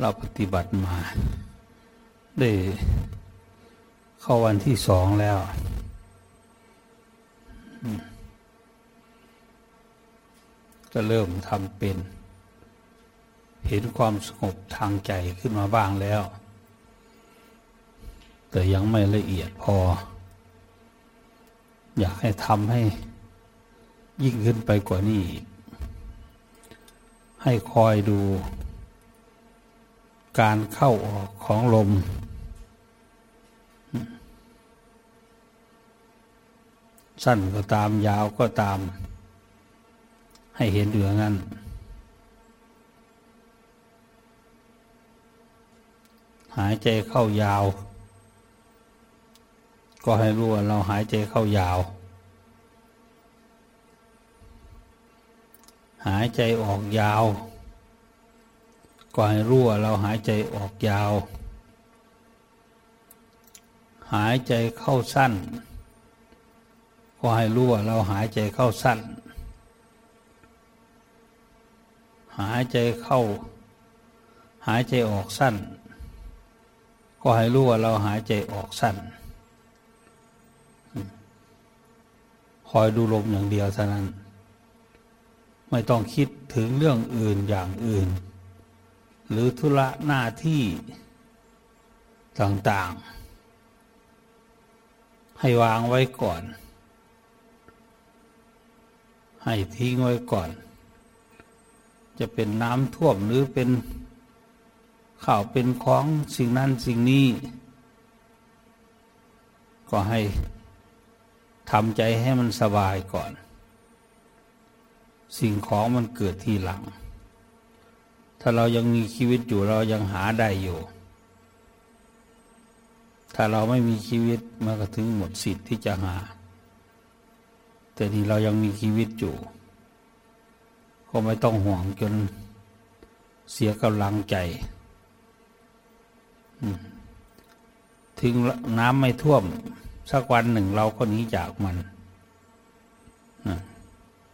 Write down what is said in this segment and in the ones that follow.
เราปฏิบัติมาได้เข้าวันที่สองแล้วก็เริ่มทำเป็น เห็นความสงบทางใจขึ้นมาบ้างแล้ว แต่ยังไม่ละเอียดพอ อยากให้ทำให้ยิ่งขึ้นไปกว่านี้อีกให้คอยดู การเข้าออกของลม สั้นก็ตามยาวก็ตาม ให้เห็นอยู่งั้น หายใจเข้ายาว ก็ให้รู้ว่าเราหายใจเข้ายาว หายใจออกยาว ก็ให้รู้ว่าเราหายใจออกยาว หายใจเข้าสั้น ก็ให้รู้ว่าเราหายใจเข้าสั้น หายใจเข้า หายใจออกสั้น ก็ให้รู้ว่าเราหายใจออกสั้น คอยดูลมอย่างเดียวเท่านั้น ไม่ต้องคิดถึงเรื่องอื่นอย่างอื่น หรือธุระหน้าที่ต่างๆ ให้วางไว้ก่อน ให้ทิ้งไว้ก่อน จะเป็นน้ำท่วมหรือเป็นข่าวเป็นของสิ่งนั้นสิ่งนี้ ก็ให้ทำใจให้มันสบายก่อน สิ่งของมันเกิดทีหลัง ถ้าเรายังมีชีวิตอยู่เรายังหาได้อยู่ ถ้าเราไม่มีชีวิตมันก็ถึงหมดสิทธิ์ที่จะหา แต่นี่เรายังมีชีวิตอยู่ ก็ไม่ต้องห่วงจนเสียกำลังใจ ถึงน้ำไม่ท่วม สักวันหนึ่งเราก็หนีจากมัน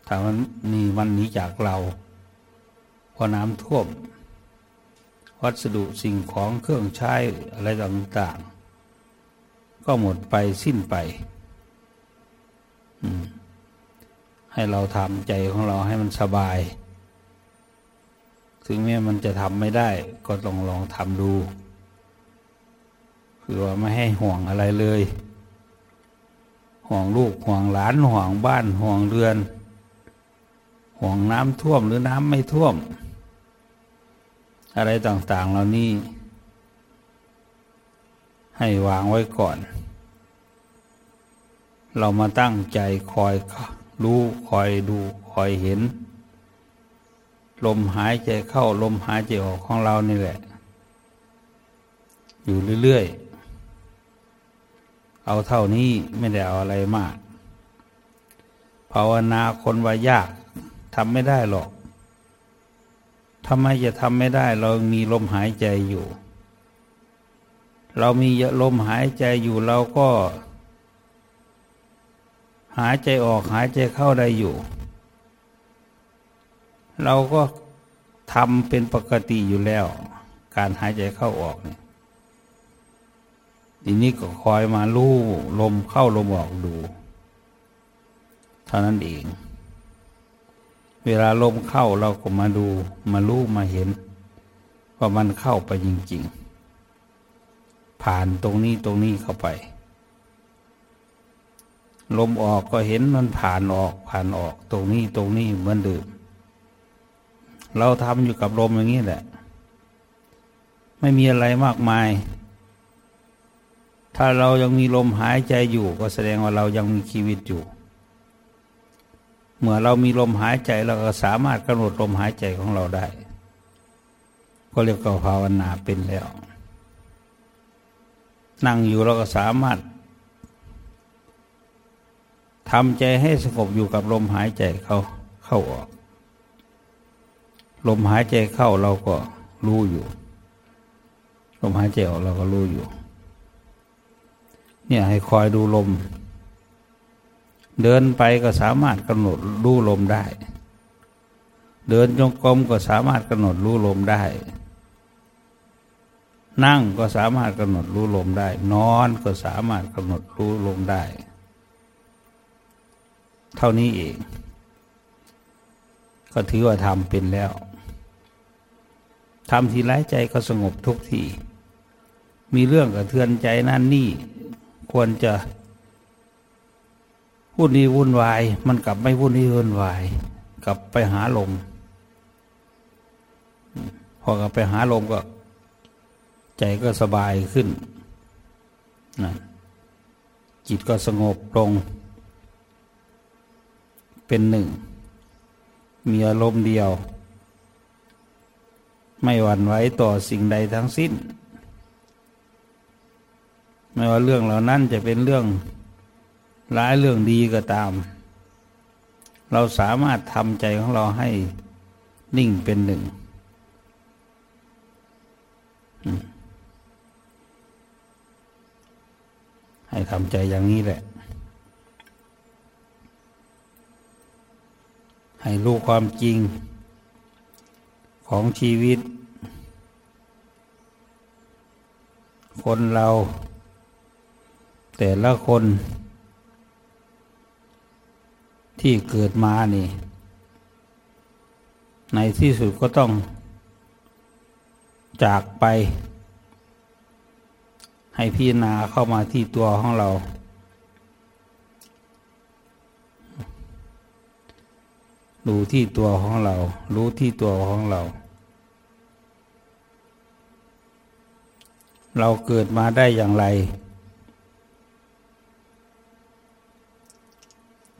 ถ้ามันนี่มันหนีจากเราพอน้ำท่วม วัสดุสิ่งของเครื่องใช้อะไรต่างๆ ก็หมดไปสิ้นไป ให้เราทำใจของเราให้มันสบาย ถึงแม้มันจะทำไม่ได้ ก็ต้องลองทำดู คือว่าไม่ให้ห่วงอะไรเลย ห่วงลูกห่วงหลานห่วงบ้านห่วงเรือน ห่วงน้ำท่วมหรือน้ำไม่ท่วม อะไรต่างๆเหล่านี้ ให้วางไว้ก่อน เรามาตั้งใจคอยรู้คอยดูคอยเห็น ลมหายใจเข้าลมหายใจออกของเรานี่แหละ อยู่เรื่อยๆ เอาเท่านี้ไม่ได้เอาอะไรมาก ภาวนาคนว่ายากทำไม่ได้หรอก ทำไมจะทำไม่ได้เรามีลมหายใจอยู่ เรามีลมหายใจอยู่เราก็ หายใจออกหายใจเข้าได้อยู่ เราก็ทำเป็นปกติอยู่แล้ว การหายใจเข้าออกเนี่ยทีนี้ก็คอยมาลู่ลมเข้าลมออกดู เท่านั้นเอง เวลาลมเข้าเราก็มาดูมาลู่มาเห็นว่ามันเข้าไปจริง ๆ ผ่านตรงนี้ตรงนี้เข้าไป ลมออกก็เห็นมันผ่านออกผ่านออกตรงนี้ตรงนี้เหมือนเดิมเราทำอยู่กับลมอย่างนี้แหละ ไม่มีอะไรมากมาย ถ้าเรายังมีลมหายใจอยู่ก็แสดงว่าเรายังมีชีวิตอยู่ เมื่อเรามีลมหายใจเราก็สามารถกำหนดลมหายใจของเราได้ ก็เรียกว่าภาวนาเป็นแล้ว นั่งอยู่เราก็สามารถทำใจให้สงบอยู่กับลมหายใจเข้าเข้าออก ลมหายใจเข้าเราก็รู้อยู่ ลมหายใจออกเราก็รู้อยู่ เนี่ยให้คอยดูลม เดินไปก็สามารถกำหนดรู้ลมได้ เดินจงกรมก็สามารถกำหนดรู้ลมได้ นั่งก็สามารถกำหนดรู้ลมได้ นอนก็สามารถกำหนดรู้ลมได้ เท่านี้เอง ก็ถือว่าทำเป็นแล้วทำทีไรใจก็สงบทุกทีมีเรื่องกระเทือนใจนั่นนี่ ควรจะ วุ่นนี้วุ่นวาย มันกลับไม่วุ่นนี้วุ่นวาย กลับไปหาลมพอกลับไปหาลมก็ ใจก็สบายขึ้นนะจิตก็สงบลง เป็นหนึ่ง มีอารมณ์เดียว ไม่หวั่นไหวต่อสิ่งใดทั้งสิ้น ไม่ว่าเรื่องเหล่านั้นจะเป็นเรื่อง ร้ายเรื่องดีก็ตาม เราสามารถทำใจของเราให้นิ่งเป็นหนึ่ง ให้ทำใจอย่างนี้แหละ ให้รู้ความจริงของชีวิต คนเรา แต่ละคน ที่เกิดมานี่ ในที่สุดก็ต้อง จากไป ให้พี่นาเข้ามาที่ตัวของเรา ดูที่ตัวของเรา รู้ที่ตัวของเรา เราเกิดมาได้อย่างไร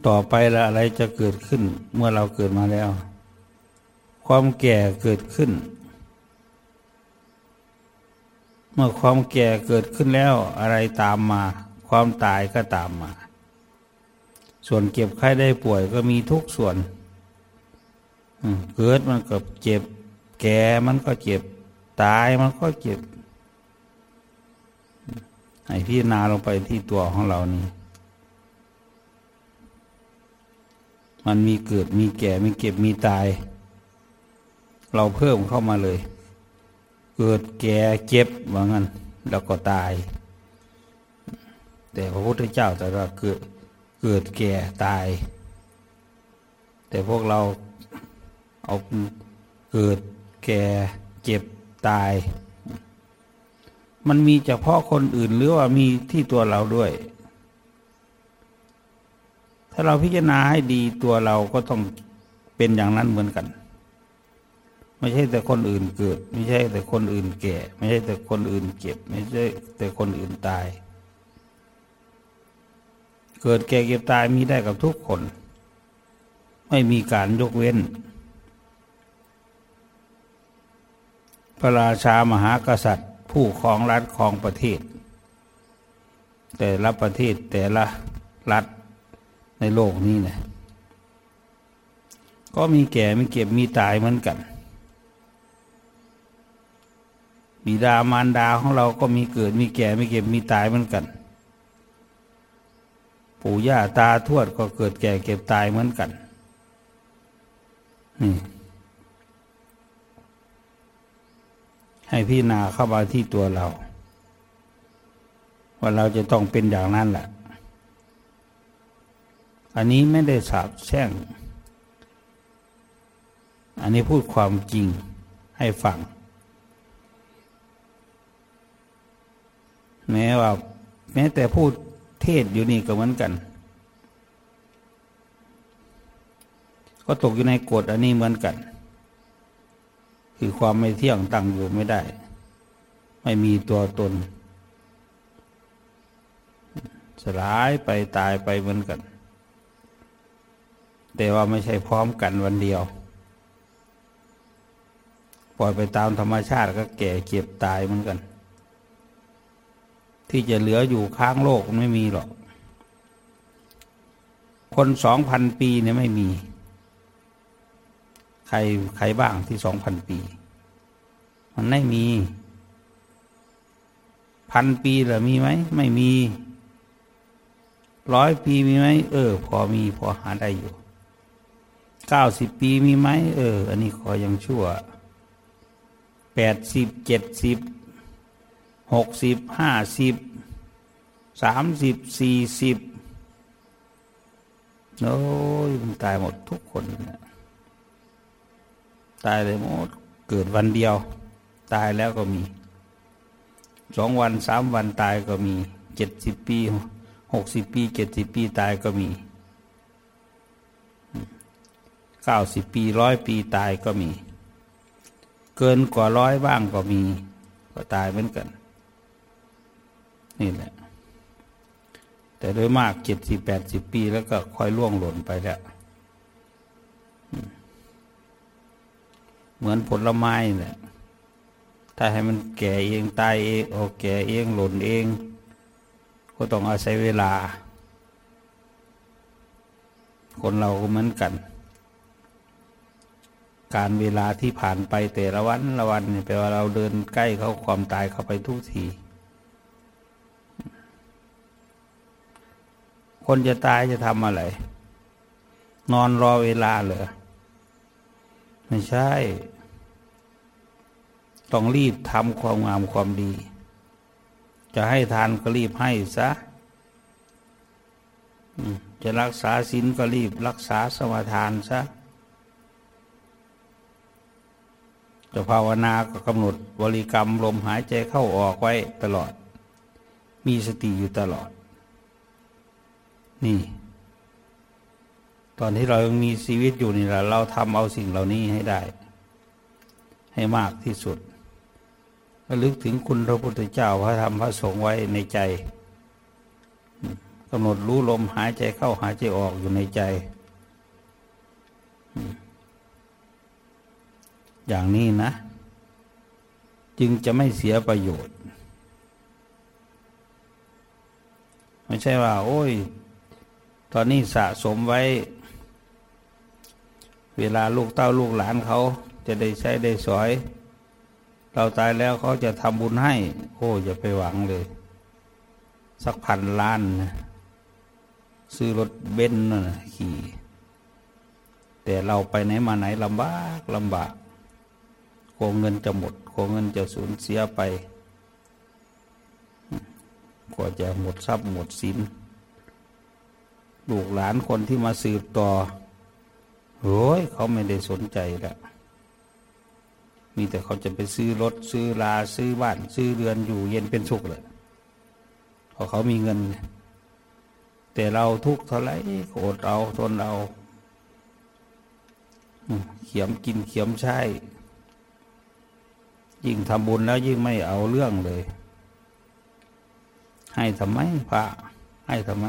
ต่อไปละอะไรจะเกิดขึ้นเมื่อเราเกิดมาแล้ว ความแก่เกิดขึ้น เมื่อความแก่เกิดขึ้นแล้วอะไรตามมา ความตายก็ตามมา ส่วนเก็บไข้ได้ป่วยก็มีทุกส่วนเกิดมันก็เจ็บ แก่มันก็เจ็บ ตายมันก็เจ็บให้พี่นาลงไปที่ตัวของเรานี่ มันมีเกิดมีแก่มีเก็บมีตาย เราเพิ่มเข้ามาเลย เกิดแก่เจ็บว่างั้นแล้วก็ตาย แต่พระพุทธเจ้าแต่ว่าเกิดเกิดแก่ตาย แต่พวกเราเอาเกิดแก่เจ็บตาย มันมีเฉพาะคนอื่นหรือว่ามีที่ตัวเราด้วยาเราพิจารณาให้ดีตัวเราก็ต้องเป็นอย่างนั้นเหมือนกัน ไม่ใช่แต่คนอื่นเกิด ไม่ใช่แต่คนอื่นแก่ ไม่ใช่แต่คนอื่นเก็บ ไม่ใช่แต่คนอื่นตาย เกิดแก่เก็บตายมีได้กับทุกคน ไม่มีการยกเว้น พระราชามหากษัตริย์ ผู้ครองรัฐครองประเทศ แต่ละประเทศแต่ละรัฐ ในโลกนี้นะก็มีแก่มีเก็บมีตายเหมือนกันบิดามารดาของเราก็มีเกิดมีแก่มีเก็บมีตายเหมือนกัน ปู่ย่าตาทวดก็เกิดแก่เก็บตายเหมือนกันนี่ให้พี่นาเข้ามาที่ตัวเรา ว่าเราจะต้องเป็นอย่างนั้นแหละ อันนี้ไม่ได้สาบแช่ง อันนี้พูดความจริงให้ฟัง แม้ว่า แม้แต่พูดเทศอยู่นี่ก็เหมือนกัน ก็ตกอยู่ในกฎอันนี้เหมือนกัน คือความไม่เที่ยงตั้งอยู่ไม่ได้ ไม่มีตัวตน สลายไปตายไปเหมือนกัน แต่ว่าไม่ใช่พร้อมกันวันเดียว ปล่อยไปตามธรรมชาติก็แก่เก็บตายเหมือนกัน ที่จะเหลืออยู่ค้างโลกไม่มีหรอก คนสองพันปีเนี่ยไม่มี ใครใครบ้างที่สองพันปี มันไม่มี พันปีหรือมีไหม ไม่มีร้อยปีมีไหมเออ พอมีพอหาได้อยู่ เก้าสิบปีมีไหมเออ อันนี้ขอยังชั่วแปดสิบเจ็ดสิบหกสิบห้าสิบสามสิบสี่สิบโอ้ยมันตายหมดทุกคนนะตายเลยหมดเกิดวันเดียว ตายแล้วก็มีสองวันสามวันตายก็มีเจ็ดสิบปีหกสิบปีเจ็ดสิบปีตายก็มี เก้าสิบปีร้อยปีตายก็มี เกินกว่าร้อยบ้างก็มี ก็ตายเหมือนกัน นี่แหละ แต่โดยมากเจ็ดสิบแปดสิบปีแล้วก็ค่อยล่วงหล่นไปแล้ว เหมือนผลไม้เนี่ยถ้าให้มันแก่เองตายเองโอแก่เองหล่นเอง ก็ต้องอาศัยเวลา คนเราก็เหมือนกัน การเวลาที่ผ่านไปแต่ละวันละวันเนี่ยแปลว่าเราเดินใกล้เขาความตายเข้าไปทุกที คนจะตายจะทำอะไร นอนรอเวลาเหรอ ไม่ใช่ ต้องรีบทำความงามความดี จะให้ทานก็รีบให้ซะจะรักษาศีลก็รีบรักษาสมาทานซะ จะภาวนาก็กำหนดบริกรรมลมหายใจเข้าออกไว้ตลอด มีสติอยู่ตลอด นี่ ตอนที่เรายังมีชีวิตอยู่นี่แหละเราทำเอาสิ่งเหล่านี้ให้ได้ ให้มากที่สุดระลึกถึงคุณพระพุทธเจ้าพระธรรมพระสงฆ์ไว้ในใจกำหนดรู้ลมหายใจเข้าหายใจออกอยู่ในใจ อย่างนี้นะ จึงจะไม่เสียประโยชน์ ไม่ใช่ว่า โอ้ย ตอนนี้สะสมไว้ เวลาลูกเต้าลูกหลานเขา จะได้ใช้ได้สอย เราตายแล้วเขาจะทำบุญให้ โอ้อย่าไปหวังเลย สักพันล้านนะซื้อรถเบนซ์นะขี่แต่เราไปไหนมาไหนลำบากลำบาก โกงเงินจะหมดโกงเงินจะสูญเสียไปกว่าจะหมดทรัพย์หมดสินลูกหลานคนที่มาสืบต่อโอ้ยเขาไม่ได้สนใจล้วมีแต่เขาจะไปซื้อรถซื้อลาซื้อบ้าน ซื้อเรือนอยู่เย็นเป็นสุขเลยเพราะเขามีเงิน แต่เราทุกเท่าไรโกรธเอาทนเอาเขียมกินเขียมใช้ ยิ่งทำบุญแล้วยิ่งไม่เอาเรื่องเลย ให้ทำไมพระให้ทำไม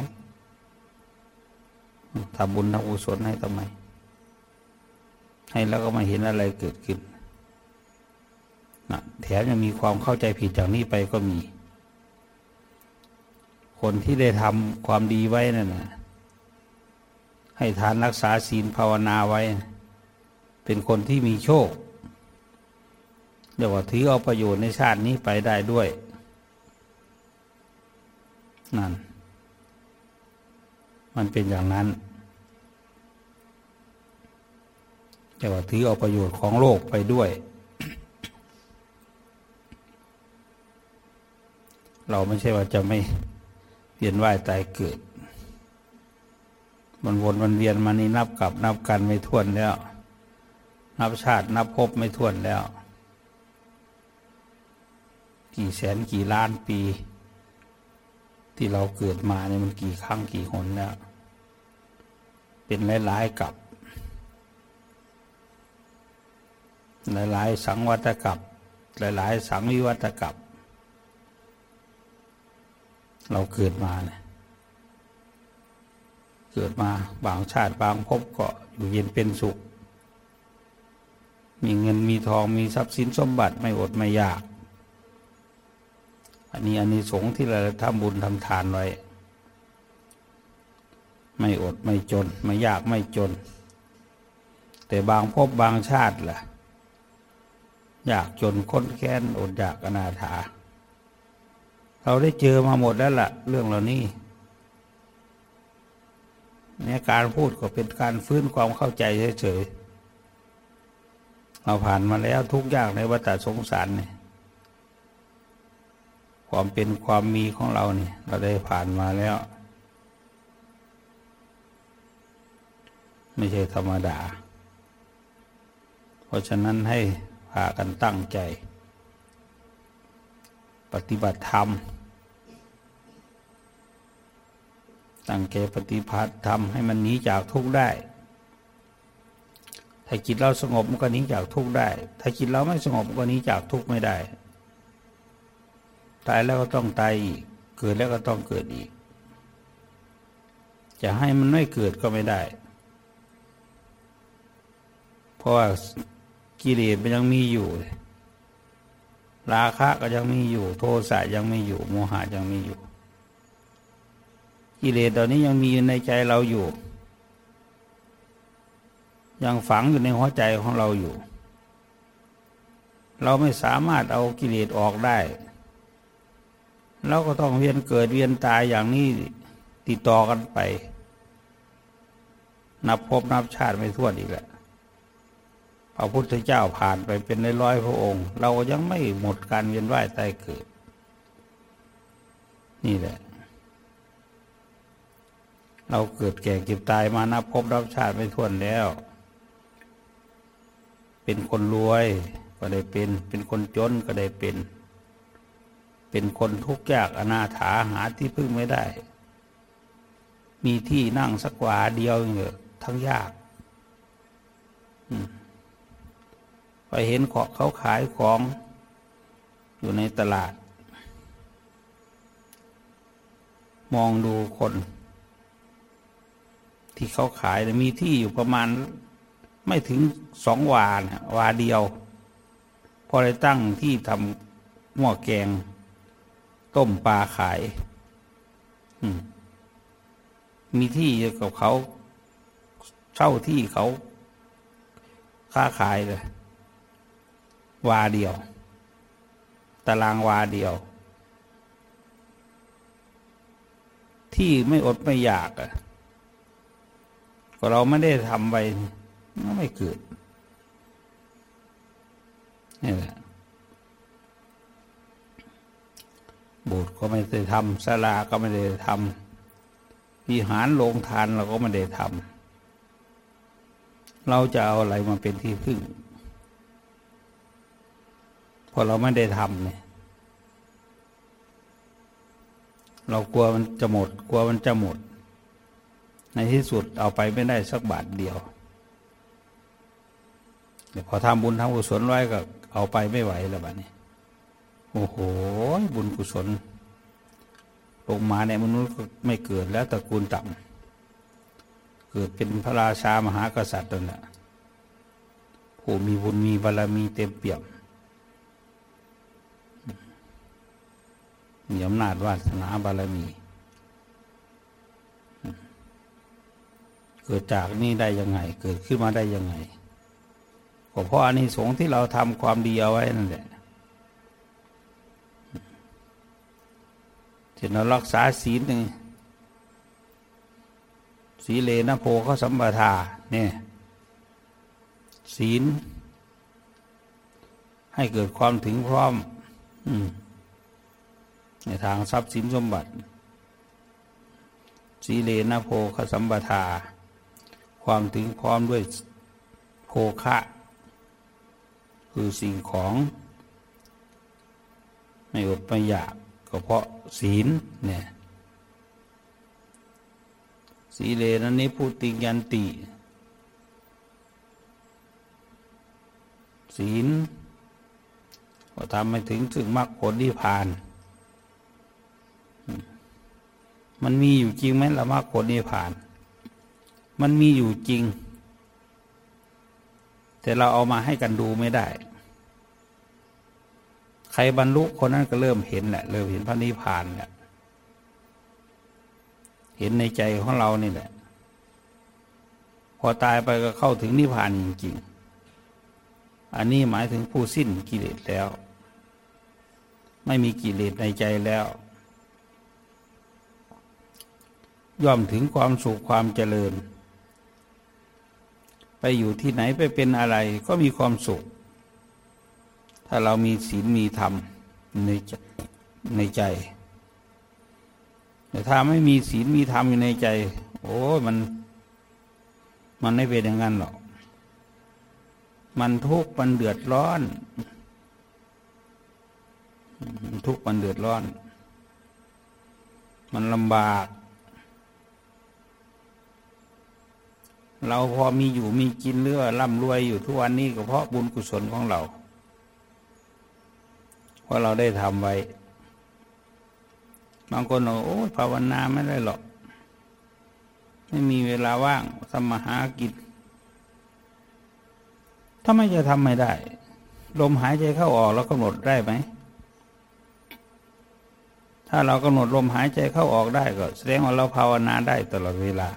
ทำบุญทำกุศลให้ทำไม ให้แล้วก็มาเห็นอะไรเกิดขึ้นนะแถมยังมีความเข้าใจผิดจากนี้ไปก็มี คนที่ได้ทำความดีไว้นั่นนะให้ทานรักษาศีลภาวนาไว้ เป็นคนที่มีโชค เดี๋ยวว่าถือเอาประโยชน์ในชาตินี้ไปได้ด้วย นั่น มันเป็นอย่างนั้นแต่ว่าถือเอาประโยชน์ของโลกไปด้วย เราไม่ใช่ว่าจะไม่เวียนว่ายตายเกิด มันวนมันเวียนมานี่นับกับนับกันไม่ท้วนแล้ว นับชาตินับภพไม่ท้วนแล้ว กี่แสนกี่ล้านปี ที่เราเกิดมาเนี่ยมันกี่ครั้งกี่หนแล้วเป็นหลายๆกับ หลายๆสังวัตกับ หลายๆ สังวิวัตกับ เราเกิดมาเนี่ยเกิดมาบางชาติบางภพก็อยู่เย็นเป็นสุข มีเงินมีทองมีทรัพย์สินสมบัติไม่อดไม่ยาก อันนี้อันนี้สงที่เราทำบุญทำทานไว้ ไม่อดไม่จน ไม่ยากไม่จน แต่บางพบบางชาติล่ะ อยากจนค้นแค้นอดอยากอนาถา เราได้เจอมาหมดแล้วล่ะ เรื่องเหล่านี้เนี่ยการพูดก็เป็นการฟื้นความเข้าใจเฉยๆเราผ่านมาแล้วทุกอย่างในวัฏสงสารเนี่ย ความเป็นความมีของเราเนี่ยเราได้ผ่านมาแล้ว ไม่ใช่ธรรมดา เพราะฉะนั้นให้พากันตั้งใจ ปฏิบัติธรรม ตั้งใจปฏิบัติธรรมให้มันหนีจากทุกข์ได้ ถ้าจิตเราสงบมันก็หนีจากทุกข์ได้ ถ้าจิตเราไม่สงบมันก็หนีจากทุกข์ไม่ได้ ตายแล้วก็ต้องตายอีก เกิดแล้วก็ต้องเกิดอีก จะให้มันไม่เกิดก็ไม่ได้ เพราะว่ากิเลสมันยังมีอยู่ ราคะก็ยังมีอยู่ โทสะยังมีอยู่ โมหะยังมีอยู่ กิเลสตอนนี้ยังมีอยู่ในใจเราอยู่ ยังฝังอยู่ในหัวใจของเราอยู่ เราไม่สามารถเอากิเลสออกได้ เราก็ต้องเวียนเกิดเวียนตายอย่างนี้ติดต่อกันไป นับพบนับชาติไม่ท้วนอีกแล้วพระพุทธเจ้าผ่านไปเป็นร้อยพระองค์ เรายังไม่หมดการเวียนว่ายตายเกิด นี่แหละ เราเกิดแก่เก็บตายมานับพบนับชาติไม่ท้วนแล้ว เป็นคนรวยก็ได้เป็น เป็นคนจนก็ได้เป็น เป็นคนทุกข์ยากอนาถาหาที่พึ่งไม่ได้ มีที่นั่งสักวาเดียวเงอะทั้งยากไปเห็นของเขาขายของอยู่ในตลาด มองดูคน ที่เขาขายมีที่อยู่ประมาณ ไม่ถึงสองวานะวาเดียว พอได้ตั้งที่ทำหม้อแกง ต้มปลาขายมีที่กับเขาเช่าที่เขาค้าขายเลย วาเดียว ตารางวาเดียว ที่ไม่อดไม่อยากอะก็เราไม่ได้ทำไปก็ไม่เกิดนี่แหละโบสถ์ก็ไม่ได้ทำศาลาก็ไม่ได้ทำวิหารโรงทานเราก็ไม่ได้ทำเราจะเอาอะไรมาเป็นที่พึ่งพอเราไม่ได้ทำเนี่ย เรากลัวมันจะหมด กลัวมันจะหมด ในที่สุดเอาไปไม่ได้สักบาทเดียวเดี๋ยวพอทำบุญทำกุศลไว้ก็เอาไปไม่ไหวแล้วบัดนี้ โอ้โห บุญกุศลลงมาในมนุษย์ก็ไม่เกิดแล้วตระกูลต่ำเกิดเป็นพระราชามหากษัตริย์นั่นแหละผู้มีบุญมีบารมีเต็มเปี่ยมมีอำนาจวาสนาบารมี เกิดจากนี่ได้ยังไง เกิดขึ้นมาได้ยังไงก็เพราะอันนี้สงที่เราทำความดีเอาไว้นั่นแหละ ที่เรารักษาศีลหนึ่งสีเลนะโพเขาสัมปทาเนี่ยศีล ให้เกิดความถึงพร้อมอืมในทางทรัพย์สินสมบัติ สีเลนะโพคสัมปทา ความถึงพร้อมด้วยโภคะ คือสิ่งของ ไม่อดไม่อยาก ก็เพราะศีลเนี่ยสีเลนั้นนี้พูดติยันติ ศีลก็ทำให้ถึงถึงมรรคผลที่ผ่าน มันมีอยู่จริงไหมละมรรคผลนิพพาน มันมีอยู่จริง แต่เราเอามาให้กันดูไม่ได้ ใครบรรลุคนนั้นก็เริ่มเห็นแหละ เริ่มเห็นพระนิพพานแหละเห็นในใจของเรานี่แหละ พอตายไปก็เข้าถึงนิพพานจริงๆ อันนี้หมายถึงผู้สิ้นกิเลสแล้ว ไม่มีกิเลสในใจแล้ว ย่อมถึงความสุขความเจริญ ไปอยู่ที่ไหนไปเป็นอะไรก็มีความสุข ถ้าเรามีศีลมีธรรมในใจในใจ แต่ถ้าไม่มีศีลมีธรรมอยู่ในใจ โอ้มัน มันไม่เป็นอย่างนั้นหรอก มันทุกข์มันเดือดร้อน ทุกข์มันเดือดร้อน มันลำบาก เราพอมีอยู่มีกินเลือร่ำรวยอยู่ทุกวันนี้ก็เพราะบุญกุศลของเรา ราะเราได้ทำไว้ บางคนบอกโอ้ภาวนาไม่ได้หรอก ไม่มีเวลาว่างสมหากิจ ถ้าไม่จะทำไม่ได้ ลมหายใจเข้าออกเรากำหนดได้ไหม ถ้าเรากำหนดลมหายใจเข้าออกได้ก็ แสดงว่าเราภาวนาได้ตลอดเวลา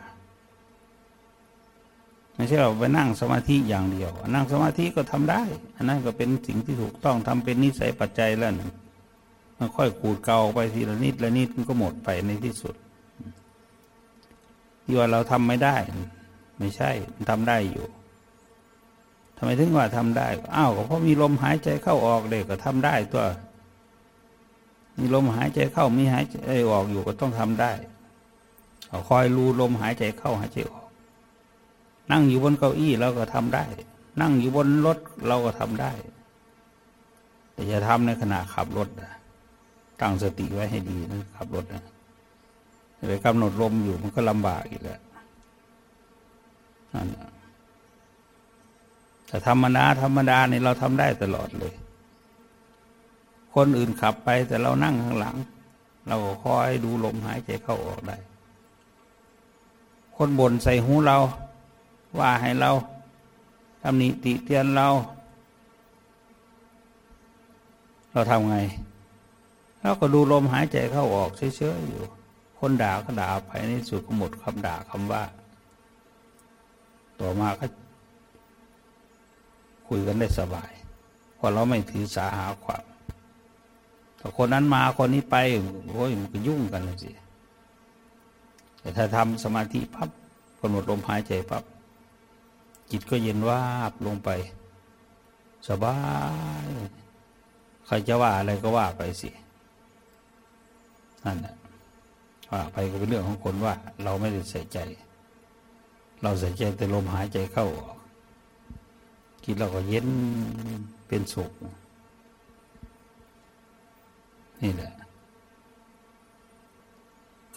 ไม่ใช่เราไปนั่งสมาธิอย่างเดียว นั่งสมาธิก็ทำได้ อันนั้นก็เป็นสิ่งที่ถูกต้องทำเป็นนิสัยปัจจัยแล้วนึ่งมันค่อยขูดเกาไปทีละนิดละนิดมันก็หมดไปในที่สุดที่ว่าเราทำไม่ได้ ไม่ใช่มันทำได้อยู่ทำไมถึงว่าทำได้อ้าวก็เพราะมีลมหายใจเข้าออกเด็กก็ทำได้ตัว มีลมหายใจเข้ามีหายใจออกอยู่ก็ต้องทำได้คอยรู้ลมหายใจเข้าหายใจออก นั่งอยู่บนเก้าอี้เราก็ทำได้ นั่งอยู่บนรถเราก็ทำได้ แต่จะทำในขณะขับรถตั้งสติไว้ให้ดีนะขับรถนะไปกำหนดลมอยู่มันก็ลำบากอีกแล้วนั่นแต่ธรรมดาธรรมดาเนี่ยเราทำได้ตลอดเลย คนอื่นขับไปแต่เรานั่งข้างหลัง เราก็คอยดูลมหายใจเข้าออกได้ คนบ่นใส่หูเรา ว่าให้เราทำนิติเตียนเรา เราทำไงเราก็ดูลมหายใจเข้าออกเฉยๆอยู่ คนด่าก็ด่าไปในสุดก็หมดคำด่าคำว่า ต่อมาก็คุยกันได้สบายเพราะเราไม่ถือสาหาความคนนั้นมาคนนี้ไปโอ้ยมันก็ยุ่งกันเลยสิแต่ถ้าทำสมาธิพับกำหนดลมหายใจพับ จิตก็เย็นวาบลงไป สบาย ใครจะว่าอะไรก็ว่าไปสิ นั่นแหละว่าไปก็เป็นเรื่องของคนว่า เราไม่ได้ใส่ใจ เราใส่ใจแต่ลมหายใจเข้าออกจิตเราก็เย็นเป็นสุข นี่แหละ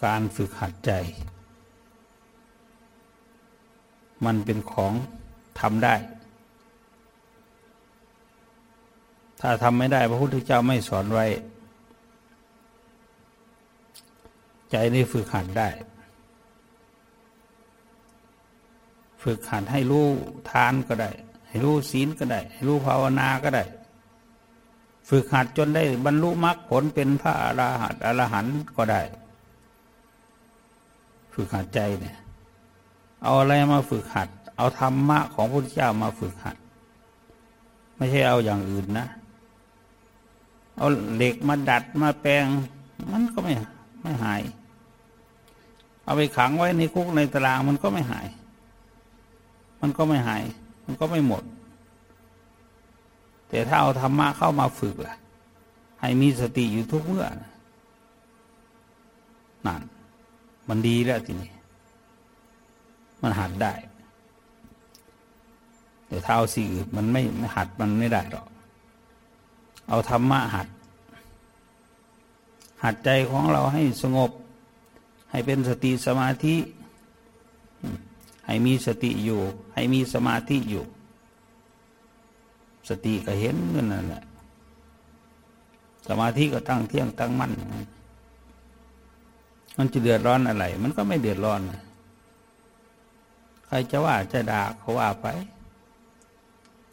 การฝึกหัดใจ มันเป็นของ ทำได้ ถ้าทำไม่ได้พระพุทธเจ้าไม่สอนไว้ ใจนี่ฝึกหัดได้ ฝึกหัดให้รู้ทานก็ได้ ให้รู้ศีลก็ได้ ให้รู้ภาวนาก็ได้ ฝึกหัดจนได้บรรลุมรรคผลเป็นพระอรหันต์อรหันต์ก็ได้ ฝึกหัดใจเนี่ยเอาอะไรมาฝึกหัด เอาธรรมะของพระพุทธเจ้ามาฝึกหัด ไม่ใช่เอาอย่างอื่นนะ เอาเหล็กมาดัดมาแปลง มันก็ไม่ไม่หาย เอาไปขังไว้ในคุกในตารางมันก็ไม่หาย มันก็ไม่หาย มันก็ไม่หมด แต่ถ้าเอาธรรมะเข้ามาฝึกล่ะ ให้มีสติอยู่ทุกเมื่อนั่นมันดีแล้วทีนี้ มันหัดได้ แต่ถ้าเอาสิ่งอื่นมันไม่หัดมันไม่ได้หรอก เอาธรรมะหัด หัดใจของเราให้สงบ ให้เป็นสติสมาธิ ให้มีสติอยู่ ให้มีสมาธิอยู่ สติก็เห็นนั่นแหละ สมาธิก็ตั้งเที่ยงตั้งมั่น มันจะเดือดร้อนอะไร มันก็ไม่เดือดร้อน ใครจะว่าจะด่าเขาว่าไป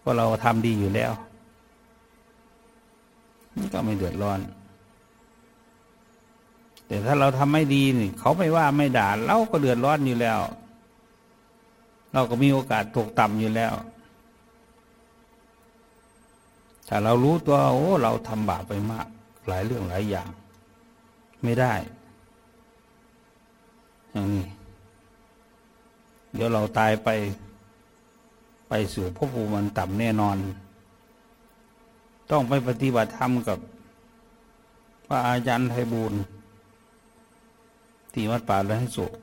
ราะเราทำดีอยู่แล้วก็ไม่เดือดร้อน แต่ถ้าเราทำไม่ดีนี่เขาไม่ว่าไม่ด่าเราก็เดือดร้อนอยู่แล้ว เราก็มีโอกาสตกต่ำอยู่แล้วถ้าเรารู้ตัวโอ้เราทำบาปไปมาก หลายเรื่องหลายอย่าง ไม่ได้ อย่างนี้ เดี๋ยวเราตายไป สู่ภพภูมิมันต่ำแน่นอน ต้องไปปฏิบัติธรรมกับพระอาจารย์ไทบูลที่วัดป่าแล้วให้โศก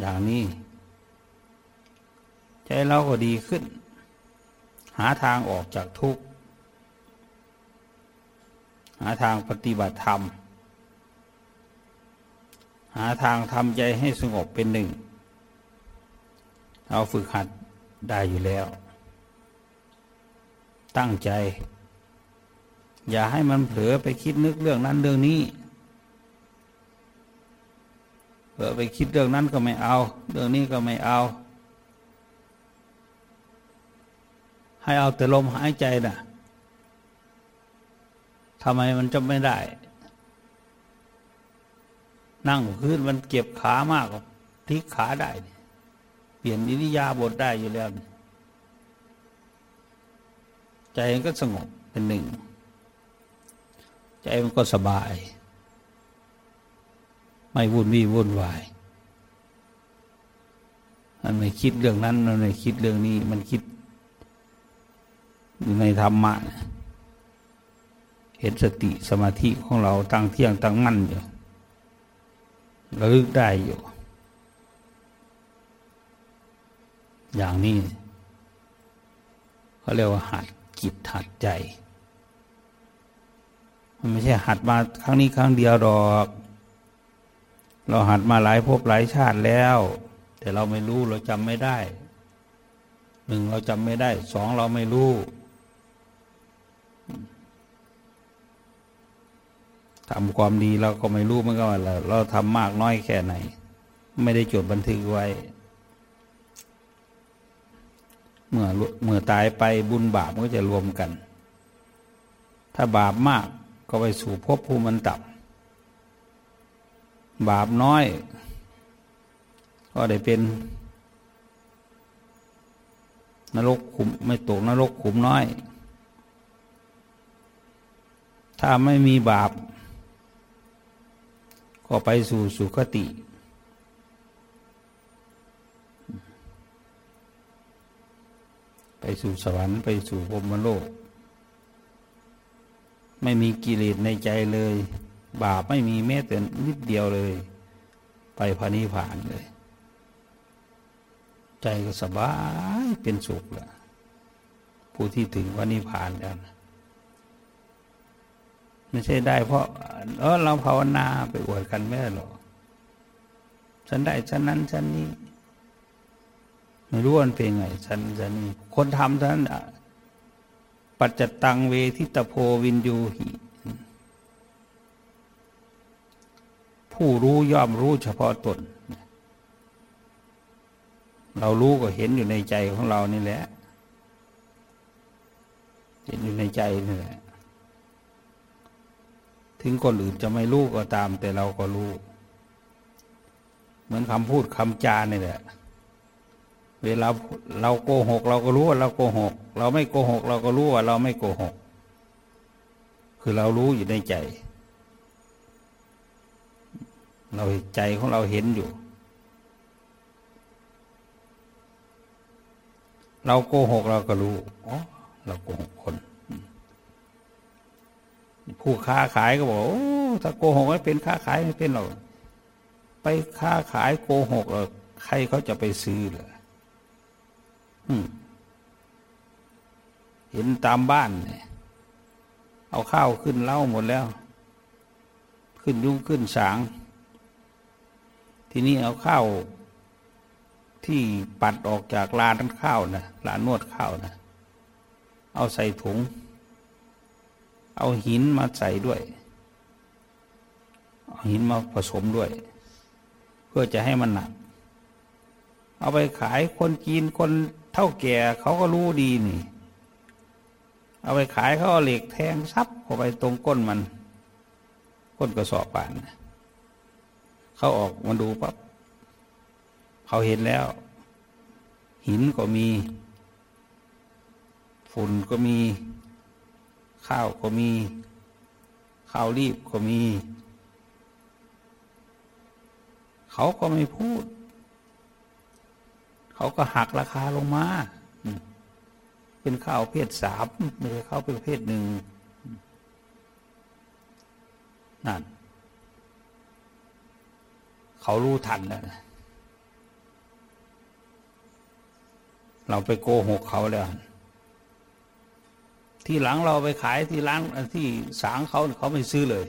อย่างนี้ ใจเราก็ดีขึ้น หาทางออกจากทุกข์ หาทางปฏิบัติธรรม หาทางทำใจให้สงบเป็นหนึ่ง เราฝึกหัดได้อยู่แล้ว ตั้งใจ อย่าให้มันเผลอไปคิดนึกเรื่องนั้นเรื่องนี้เผลอไปคิดเรื่องนั้นก็ไม่เอา เรื่องนี้ก็ไม่เอา ให้เอาแต่ลมหายใจนะ่ะทำไมมันจะไม่ได้ นั่งขึ้นมันเก็บขามากพลิกขาได้ เปลี่ยนอิริยาบถได้อยู่แล้ว ใจมันก็สงบเป็นหนึ่ง ใจมันก็สบาย ไม่วุ่นวี่วุ่นวายมันไม่คิดเรื่องนั้น มันไม่คิดเรื่องนี้ มันคิดในธรรมะ เห็นสติสมาธิของเราตั้งเที่ยงตั้งมั่นอยู่ ระลึกได้อยู่ อย่างนี้เขาเรียกว่าหัดจิตหัดใจ มันไม่ใช่หัดมาครั้งนี้ครั้งเดียวหรอก เราหัดมาหลายภพหลายชาติแล้ว แต่เราไม่รู้เราจำไม่ได้หนึ่งเราจำไม่ได้สองเราไม่รู้ ทำความดีเราก็ไม่รู้มันก็ว่าเราทำมากน้อยแค่ไหน ไม่ได้จดบันทึกไว้ เมื่อเมื่อตายไปบุญบาปก็จะรวมกัน ถ้าบาปมากก็ไปสู่ภพภูมิมันต่ำบาปน้อย ก็ได้เป็น นรกขุมไม่ตกนรกขุมน้อย ถ้าไม่มีบาป ก็ไปสู่สุคติ ไปสู่สวรรค์ไปสู่พรมโลก ไม่มีกิเลสในใจเลย บาปไม่มีแม้แต่นิดเดียวเลย ไปพานิพานเลย ใจก็สบายเป็นสุขละผู้ที่ถึงว่านิพานแล้ว ไม่ใช่ได้เพราะเออเราภาวนาไปอวดกันไม่ได้หรอกฉันได้ฉันนั้นฉันนี้ไม่รู้มันเป็นไงฉันฉันนี้คนทำฉันปัจจตังเวทิตโพวินยูหิ ผู้รู้ย่อมรู้เฉพาะตน เรารู้ก็เห็นอยู่ในใจของเรานี่แหละ เห็นอยู่ในใจนี่แหละ ถึงคนอื่นจะไม่รู้ก็ตาม แต่เราก็รู้ เหมือนคำพูดคำจานี่แหละเวลาเราโกหก เราก็รู้ว่าเราโกหก เราไม่โกหก เราก็รู้ว่าเราไม่โกหก คือเรารู้อยู่ในใจ เราใจของเราเห็นอยู่ เราโกหกเราก็รู้อ๋อเราโกหกคน ผู้ค้าขายก็บอกโอ้ถ้าโกหกไม่เป็นค้าขายไม่เป็นหรอกไปค้าขายโกหกเราใครเขาจะไปซื้อเหรอเห็นตามบ้านเนี่ยเอาข้าวขึ้นเล่าหมดแล้ว ขึ้นยุ่งขึ้นสาง ทีนี้เอาข้าวที่ปัดออกจากลานข้าวนะลานนวดข้าวนะเอาใส่ถุง เอาหินมาใส่ด้วย เอาหินมาผสมด้วย เพื่อจะให้มันหนัก เอาไปขายคนจีนคนเท่าแก่เขาก็รู้ดีนี่ เอาไปขายเขาเอาเหล็กแทงซับเข้าไปตรงก้นมัน ก้นกระสอบป่าน เขาออกมาดูปั๊บเขาเห็นแล้ว หินก็มี ฝุ่นก็มี ข้าวก็มี ข้าวรีบก็มี เขาก็ไม่พูด เขาก็หักราคาลงมา เป็นข้าวเพศสามไม่ใช่ข้าวเป็นเพศหนึ่งนั่นเขารู้ทันแล้วนะเราไปโกหกเขาแล้ว ที่หลังเราไปขายที่ร้านที่สางเขาเขาไม่ซื้อเลย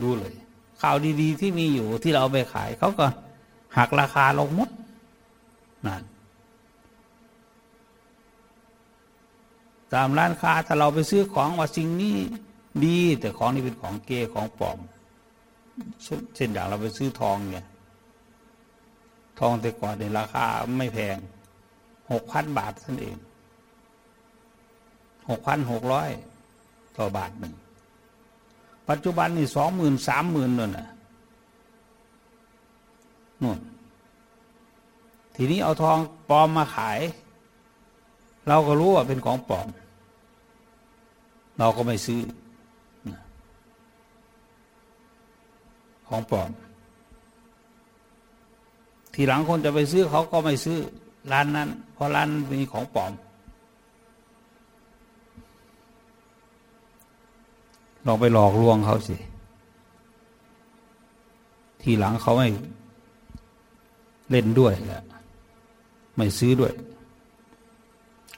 ดูเลย ข่าวดี ๆ ที่มีอยู่ที่เราไปขายเขาก็หักราคาลงมดนั่นตามร้านค้าถ้าเราไปซื้อของว่าสิ่งนี้ดี แต่ของนี้เป็นของเกของปลอมเช่นอย่างเราไปซื้อทองเนี่ย ทองแต่ก่อนในราคาไม่แพง หกพันบาทท่านเองหกพันหกร้อยต่อบาทหนึ่ง ปัจจุบันนี่สองหมื่นสามหมื่นนั่นน่ะนู่นทีนี้เอาทองปลอมมาขาย เราก็รู้ว่าเป็นของปลอม เราก็ไม่ซื้อ ของปลอม ทีหลังคนจะไปซื้อเขาก็ไม่ซื้อร้านนั้น ราะร้านมีของปลอม ลองไปหลอกลวงเขาสิ ทีหลังเขาไม่เล่นด้วยแหละไม่ซื้อด้วย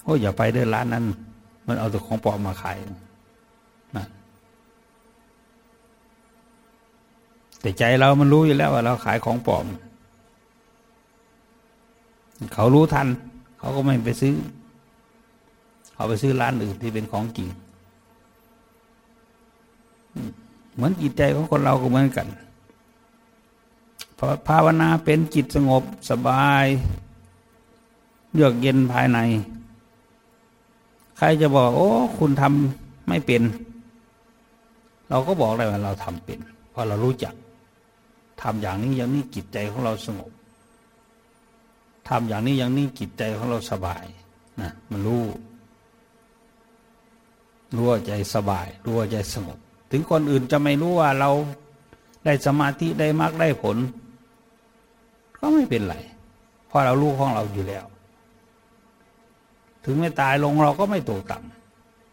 โอ้อย่าไปเด้อร้านนั้น มันเอาแต่ของปลอมมาขายนะแต่ใจเรามันรู้อยู่แล้วว่าเราขายของปลอม เขารู้ทัน เขาก็ไม่ไปซื้อ เขาไปซื้อร้านอื่นที่เป็นของจริงเหมือนจิตใจของคนเราก็เหมือนกันภาวนาเป็นจิตสงบสบายเยือกเย็นภายใน ใครจะบอก โอ้คุณทำไม่เป็น เราก็บอกได้ว่าเราทำเป็น เพราะเรารู้จักทำอย่างนี้อย่างนี้จิตใจของเราสงบ ทำอย่างนี้อย่างนี้จิตใจของเราสบายนะมันรู้รู้ว่าใจสบายรู้ว่าใจสงบ ถึงคนอื่นจะไม่รู้ว่าเราได้สมาธิได้มรรคได้ผล ก็ไม่เป็นไรเพราะเรารู้ของเราอยู่แล้ว ถึงไม่ตายลงเราก็ไม่ตกต่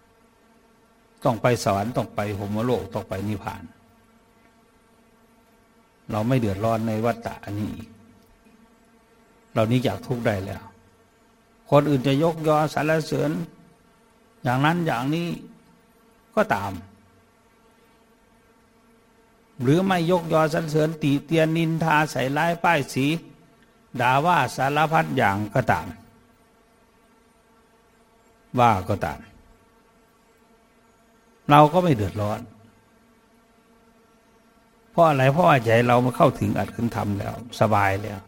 ำต้องไปสวรรค์ต้องไปหมโลกต้องไปนิพพาน เราไม่เดือดร้อนในวัฏฏะอันนี้อีก เรานี้จากทุกได้แล้ว คนอื่นจะยกยอสรรเสริญ อย่างนั้นอย่างนี้ก็ตาม หรือไม่ยกยอสรรเสริญตีเตียนนินทาใส่ร้ายป้ายสีด่าว่าสารพัดอย่างก็ตาม ว่าก็ตาม เราก็ไม่เดือดร้อน เพราะอะไรเพราะว่าใจเรามาเข้าถึงอัดขึ้นทำแล้ว สบายแล้ว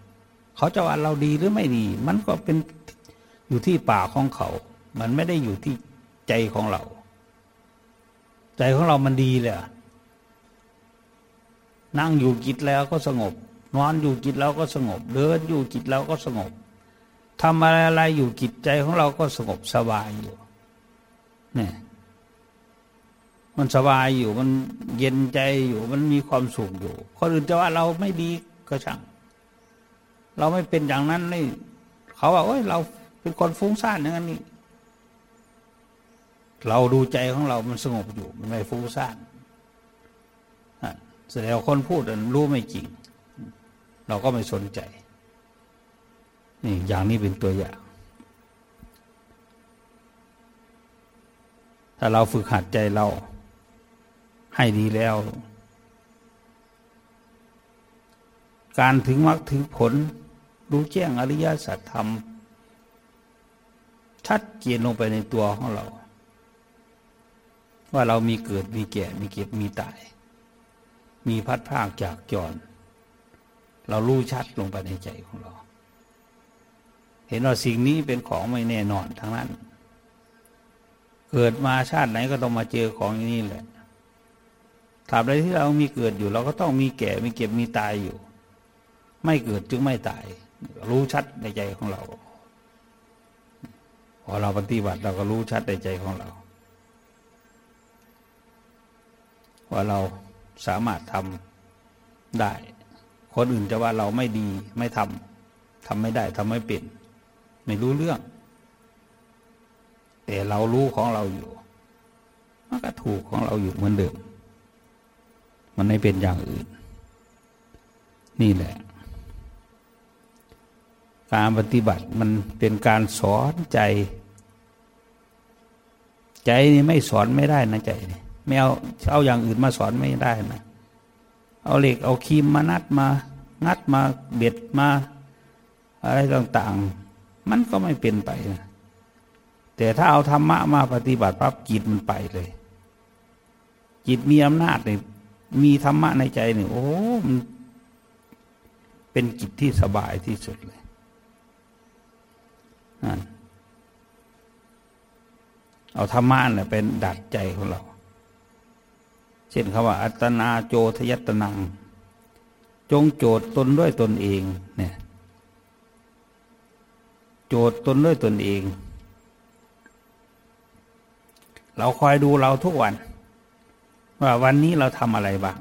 เขาจะว่าเราดีหรือไม่ดี มันก็เป็นอยู่ที่ป่าของเขา มันไม่ได้อยู่ที่ใจของเรา ใจของเรามันดีเลยนั่งอยู่จิตแล้วก็สงบ นอนอยู่จิตแล้วก็สงบ เดินอยู่จิตแล้วก็สงบทำอะไรอะไรอยู่จิตใจของเราก็สงบสบายอยู่เนี่ยมันสบายอยู่มันเย็นใจอยู่มันมีความสุขอยู่คนอื่นจะว่าเราไม่ดีก็ช่าง เราไม่เป็นอย่างนั้นนี่เขาว่าโอ้ยเราเป็นคนฟุ้งซ่านอย่างนั้นนี่เราดูใจของเรามันสงบอยู่ มันไม่ฟุ้งซ่านแสดงคนพูดรู้ไม่จริง เราก็ไม่สนใจ นี่อย่างนี้เป็นตัวอย่าง ถ้าเราฝึกหัดใจเรา ให้ดีแล้ว การถึงมรรคถึงผล รู้แจ้งอริยสัจธรรม ชัดเจนลงไปในตัวของเรา ว่าเรามีเกิดมีแก่มีเก็บมีตาย มีพัดภาคจากจร เรารู้ชัดลงไปในใจของเรา เห็นว่าสิ่งนี้เป็นของไม่แน่นอนทั้งนั้น เกิดมาชาติไหนก็ต้องมาเจอของอย่างนี้แหละถามอะไรที่เรามีเกิดอยู่ เราก็ต้องมีแก่มีเก็บมีตายอยู่ ไม่เกิดจึงไม่ตาย รู้ชัดในใจของเรา พอเราปฏิบัติเราก็รู้ชัดในใจของเรา ว่าเราสามารถทำได้ คนอื่นจะว่าเราไม่ดีไม่ทำทำไม่ได้ทำไม่เป็น ไม่รู้เรื่อง แต่เรารู้ของเราอยู่มันก็ถูกของเราอยู่เหมือนเดิม มันไม่เป็นอย่างอื่น นี่แหละ การปฏิบัติมันเป็นการสอนใจ ใจนี่ไม่สอนไม่ได้นะใจนี่ไม่เอาเอาอย่างอื่นมาสอนไม่ได้นะเอาเหล็กเอาคีมมานัดมา งัดมาเบ็ดมา อะไรต่างๆ มันก็ไม่เป็นไปนะแต่ถ้าเอาธรรมะมาปฏิบัติปั๊บจิตมันไปเลย จิตมีอำนาจเนี่ยมีธรรมะในใจเนี่ยโอ้มันเป็นจิตที่สบายที่สุดเลย เอาธรรมะเนี่ยเป็นดัดใจของเรา เช่นคำว่า อัตนาโจทยัตนัง จงโจทย์ตนด้วยตนเอง เนี่ย โจทย์ตนด้วยตนเอง เราคอยดูเราทุกวัน ว่าวันนี้เราทำอะไรบ้าง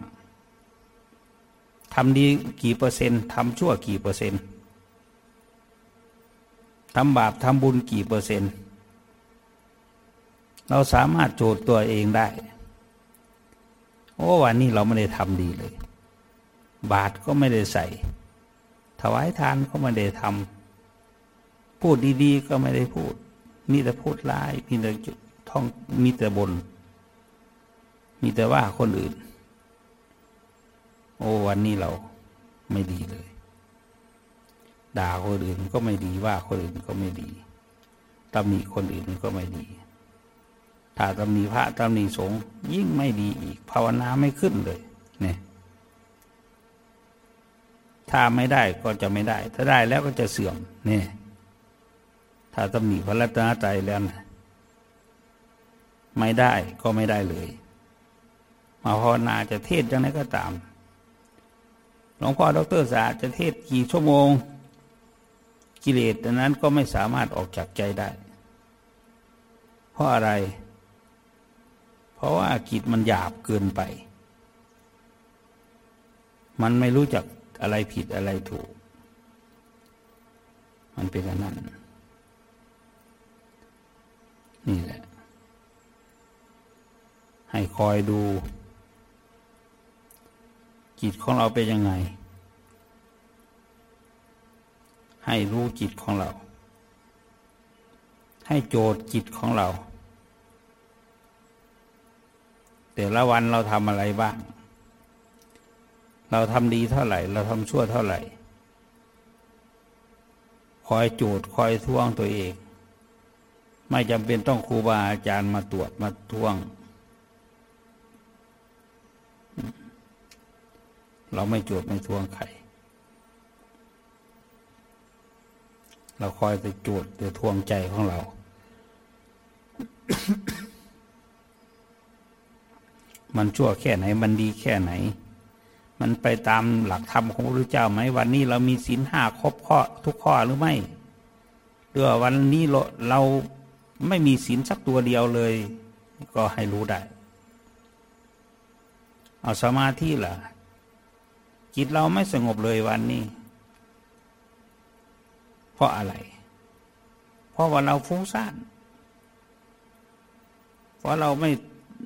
ทำดีกี่เปอร์เซ็นต์ทำชั่วกี่เปอร์เซ็นต์ ทำบาปทำบุญกี่เปอร์เซ็นต์ เราสามารถโจทย์ตัวเองได้ โอ้วันนี้เราไม่ได้ทำดีเลย บาทก็ไม่ได้ใส่ ถวายทานก็ไม่ได้ทำพูดดีๆ ก็ไม่ได้พูด มีแต่พูดร้าย มีแต่ท่องมีแต่บน มีแต่ว่าคนอื่น โอ้วันนี้เราไม่ดีเลย ด่าคนอื่นก็ไม่ดีว่าคนอื่นก็ไม่ดีตำหนิคนอื่นก็ไม่ดี ถ้าตำหนิพระตำหนิสงฆ์ยิ่งไม่ดีอีก ภาวนาไม่ขึ้นเลยเนี่ยถ้าไม่ได้ก็จะไม่ได้ ถ้าได้แล้วก็จะเสื่อมเนี่ยถ้าตำหนิพระรัตนตรัยแล้วไม่ได้ก็ไม่ได้เลย มาภาวนาจะเทศยังไงก็ตามหลวงพ่อดรสาจะเทศกี่ชั่วโมง กิเลสนั้นก็ไม่สามารถออกจากใจได้ เพราะอะไร เพราะว่ากิจมันหยาบเกินไป มันไม่รู้จักอะไรผิดอะไรถูก มันเป็นอย่างนั้น นี่แหละ ให้คอยดูจิตของเราเป็นยังไง ให้รู้จิตของเรา ให้โจทย์จิตของเรา แต่ละวันเราทำอะไรบ้าง เราทำดีเท่าไหร่ เราทำชั่วเท่าไหร่ คอยโจทย์คอยท่วงตัวเอง ไม่จำเป็นต้องครูบาอาจารย์มาตรวจมาท่วง เราไม่โจทย์ไม่ท่วงใคร เราคอยแต่โจทย์แต่ทวงใจของเรา มันชั่วแค่ไหน มันดีแค่ไหน มันไปตามหลักธรรมของพระพุทธเจ้าไหมวันนี้เรามีศีลห้าครบข้อทุกข้อหรือไม่หรือวันนี้เราเราไม่มีศีลสักตัวเดียวเลย ก็ให้รู้ได้ เอาสมาธิล่ะจิตเราไม่สงบเลยวันนี้ ราะอะไร เพราะว่าเราฟุ้งซ่าน เพราะเราไม่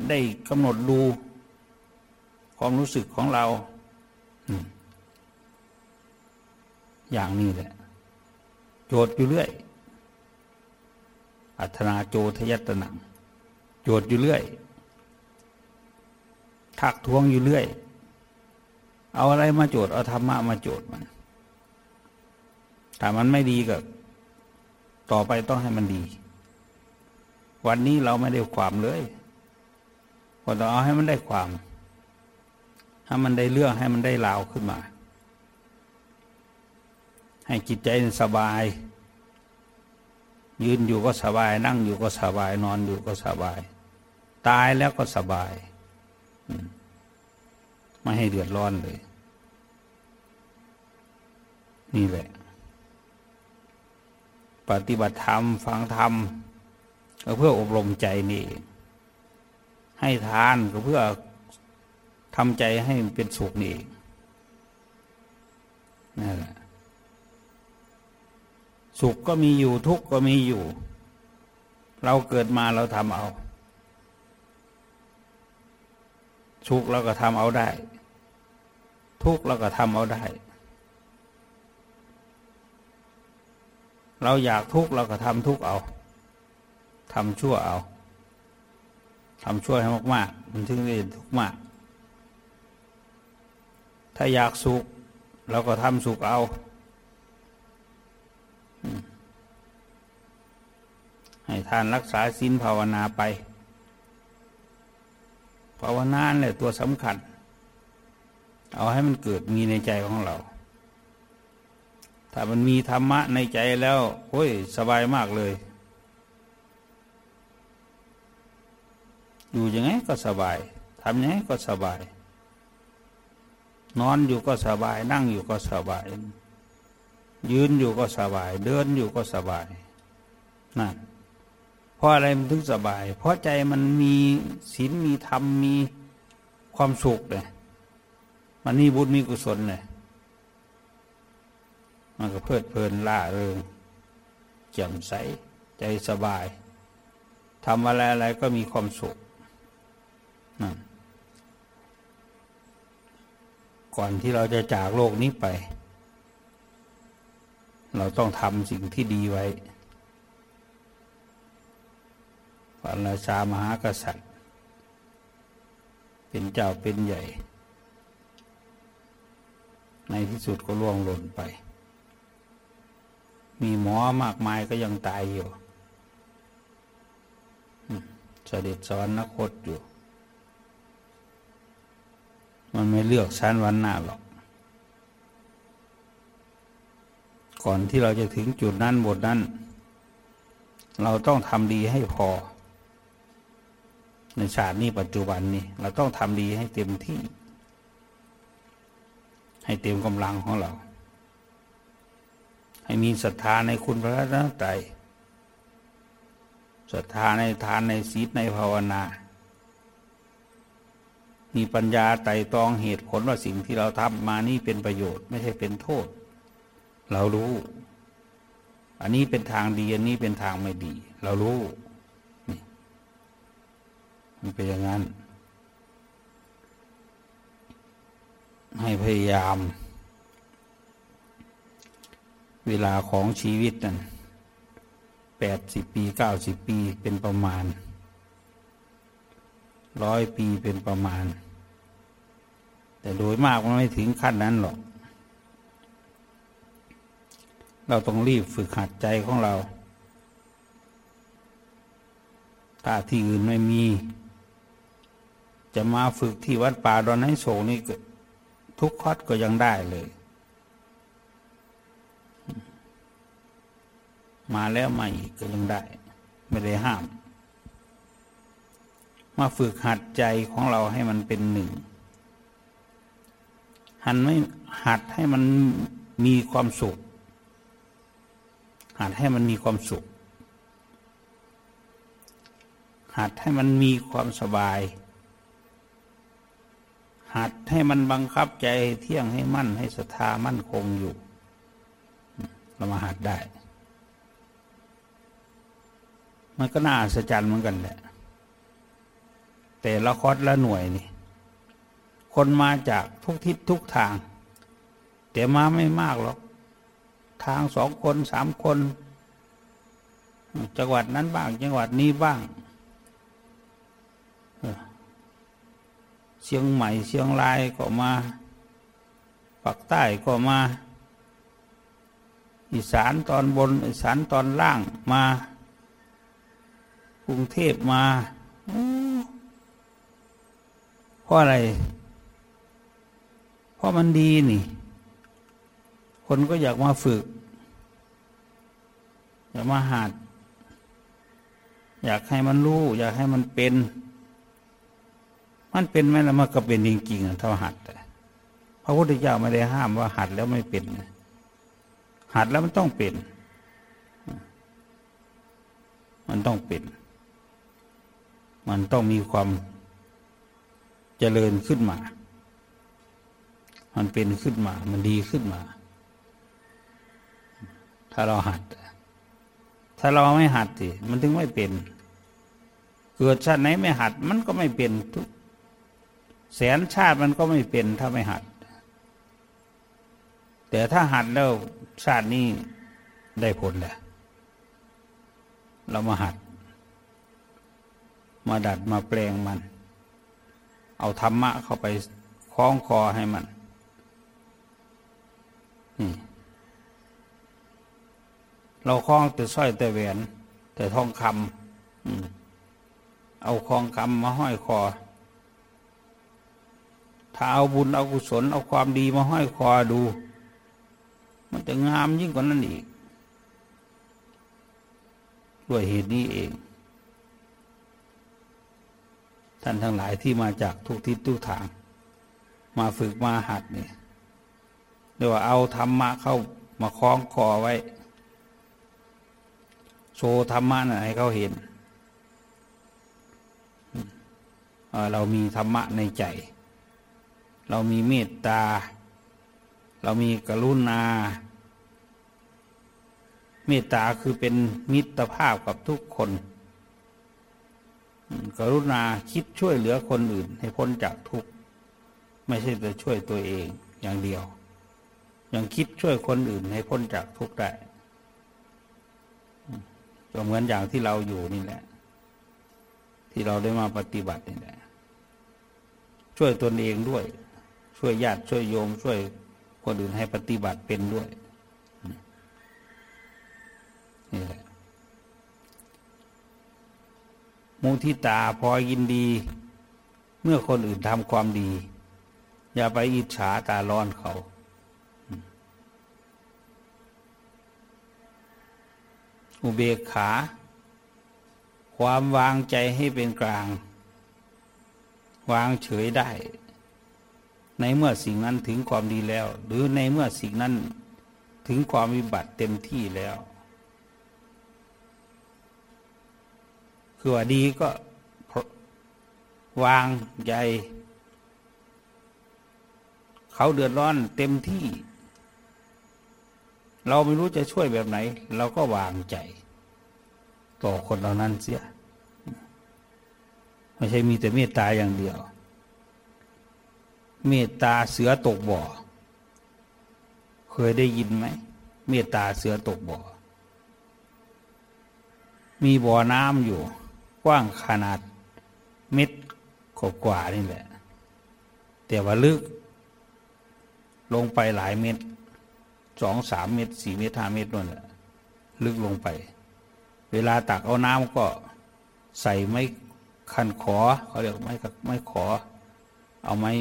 ได้กำหนดดูความรู้สึกของเรา อย่างนี้แหละ โจทย์อยู่เรื่อย อัธนาโจทยัตนัง โจทย์อยู่เรื่อยทักท้วงอยู่เรื่อย เอาอะไรมาโจทย์เอาธรรมะมาโจทย์มัน ถ้ามันไม่ดีก็ต่อไปต้องให้มันดี วันนี้เราไม่ได้ความเลยพอต้องเอาให้มันได้ความ ให้มันได้เรื่องให้มันได้ราวขึ้นมา ให้จิตใจสบาย ยืนอยู่ก็สบาย นั่งอยู่ก็สบาย นอนอยู่ก็สบาย ตายแล้วก็สบาย ไม่ให้เดือดร้อนเลย นี่แหละ ปฏิบัติธรรม ฟังธรรมก็เพื่ออบรมใจนี่ ให้ทานก็เพื่อทำใจให้เป็นสุขนี่นั่นแหละสุขก็มีอยู่ทุกข์ก็มีอยู่ เราเกิดมาเราทำเอา สุขเราก็ทำเอาได้ ทุกข์เราก็ทำเอาได้ เราอยากทุกข์เราก็ทำทุกข์เอาทำชั่วเอาทำชั่วให้มากๆมันถึงได้ทุกข์มาก ถ้าอยากสุขเราก็ทำสุขเอาให้ทานรักษาศีลภาวนาไป ภาวนาแหละตัวสำคัญ เอาให้มันเกิดมีในใจของเรา ถ้ามันมีธรรมะในใจแล้วโอ้ยสบายมากเลย อยู่ยังไงก็สบายทำยังไงก็สบาย นอนอยู่ก็สบาย นั่งอยู่ก็สบาย ยืนอยู่ก็สบาย เดินอยู่ก็สบายนั่นเพราะอะไรมันถึงสบาย เพราะใจมันมีศีลมีธรรมมีความสุขเลยมันมีบุญมีกุศลเลย มันก็เพลิดเพลินล่าเริงแจ่มใสใจสบายทำอะไรอะไรก็มีความสุขก่อนที่เราจะจากโลกนี้ไป เราต้องทำสิ่งที่ดีไว้พระราชามหากษัตริย์ เป็นเจ้าเป็นใหญ่ ในที่สุดก็ล่วงหล่นไป มีหมอมากมายก็ยังตายอยู่เสด็จสวรรคตอยู่ มันไม่เลือกชั้นวันหน้าหรอก ก่อนที่เราจะถึงจุดนั้นบทนั้น เราต้องทำดีให้พอ ในชาตินี้ปัจจุบันนี้ เราต้องทำดีให้เต็มที่ ให้เต็มกำลังของเรา ให้มีศรัทธาในคุณพระรัตนตรัยศรัทธาในทานในศีลในภาวนา มีปัญญาไต่ตองเหตุผลว่าสิ่งที่เราทำมานี่เป็นประโยชน์ไม่ใช่เป็นโทษ เรารู้ อันนี้เป็นทางดี อันนี้เป็นทางไม่ดี เรารู้นี่มันเป็นอย่างนั้น ให้พยายาม เวลาของชีวิตนั้นแปดสิบปีเก้าสิบปีเป็นประมาณร้อยปีเป็นประมาณ แต่โดยมากมันไม่ถึงขั้นนั้นหรอก เราต้องรีบฝึกหัดใจของเรา ถ้าที่อื่นไม่มี จะมาฝึกที่วัดป่าดอนไห้โศนี่ทุกคอดก็ยังได้เลย มาแล้วมาอีกก็ยังได้ ไม่ได้ห้าม มาฝึกหัดใจของเราให้มันเป็นหนึ่ง หันไม่หัดให้มันมีความสุข หัดให้มันมีความสุข หัดให้มันมีความสบาย หัดให้มันบังคับใจเที่ยงให้มั่นให้ศรัทธามั่นคงอยู่ เรามาหัดได้ มันก็น่าอัศจรรย์เหมือนกันแหละ แต่ละคอดละหน่วยนี่ คนมาจากทุกทิศทุกทาง แต่มาไม่มากหรอก ทางสองคนสามคน จังหวัดนั้นบ้าง จังหวัดนี้บ้าง เชียงใหม่เชียงรายก็มา ปักใต้ก็มา อีสานตอนบน อีสานตอนล่างมา กรุงเทพมาเพราะอะไร เพราะมันดีนี่ คนก็อยากมาฝึก อยากมาหัด อยากให้มันรู้ อยากให้มันเป็น มันเป็นไหมล่ะมันก็เป็นจริงๆเท่าหัดพระพุทธเจ้าไม่ได้ห้ามว่าหัดแล้วไม่เป็น หัดแล้วมันต้องเป็น มันต้องเป็น มันต้องมีความเจริญขึ้นมา มันเป็นขึ้นมา มันดีขึ้นมา ถ้าเราหัด ถ้าเราไม่หัดสิมันถึงไม่เป็น เกิดชาติไหนไม่หัด มันก็ไม่เป็นทุก แสนชาติมันก็ไม่เป็นถ้าไม่หัด แต่ถ้าหัดแล้วชาตินี้ได้ผลแหละเรามาหัด มาดัดมาแปลงมัน เอาธรรมะเข้าไปคล้องคอให้มันนี่เราคล้องแต่สร้อยแต่แหวน แต่ทองคำเอาคองคำมาห้อยคอ ถ้าเอาบุญเอากุศล เอาความดีมาห้อยคอดู มันจะงามยิ่งกว่านั้นอีก ด้วยเหตุนี้เอง ท่านทั้งหลายที่มาจากทุกทิศทุกทาง มาฝึกมาหัดนี่เรียกว่าเอาธรรมะเข้ามาคล้องคอไว้ โชว์ธรรมะนะให้เขาเห็นเรามีธรรมะในใจ เรามีเมตตา เรามีกรุณา เมตตาคือเป็นมิตรภาพกับทุกคน กรุณาคิดช่วยเหลือคนอื่นให้พ้นจากทุกข์ ไม่ใช่จะช่วยตัวเองอย่างเดียว ยังคิดช่วยคนอื่นให้พ้นจากทุกข์ได้ก็เหมือนอย่างที่เราอยู่นี่แหละ ที่เราได้มาปฏิบัตินี่แหละช่วยตนเองด้วย ช่วยญาติช่วยโยม ช่วยคนอื่นให้ปฏิบัติเป็นด้วยนี่แหละ มุทิตาพอยินดี เมื่อคนอื่นทำความดี อย่าไปอิจฉาตาร้อนเขาอุเบกขา ความวางใจให้เป็นกลาง วางเฉยได้ ในเมื่อสิ่งนั้นถึงความดีแล้ว หรือในเมื่อสิ่งนั้นถึงความวิบัติเต็มที่แล้ว คือว่าดีก็วางใจเขาเดือดร้อนเต็มที่ เราไม่รู้จะช่วยแบบไหน เราก็วางใจ ต่อคนเหล่านั้นเสีย ไม่ใช่มีแต่เมตตาอย่างเดียว เมตตาเสือตกบ่อ เคยได้ยินไหม เมตตาเสือตกบ่อ มีบ่อน้ำอยู่ กว้างขนาดเม็ดกว่านี่แหละ แต่ว่าลึก ลงไปหลายเม็ดสองสามเมตรสี่เมตรห้าเมตรนั่นแหละ ลึกลงไป เวลาตักเอาน้ำก็ใส่ไม้คันขอเขาเรียกไม้ไม้ขอ เอาไม้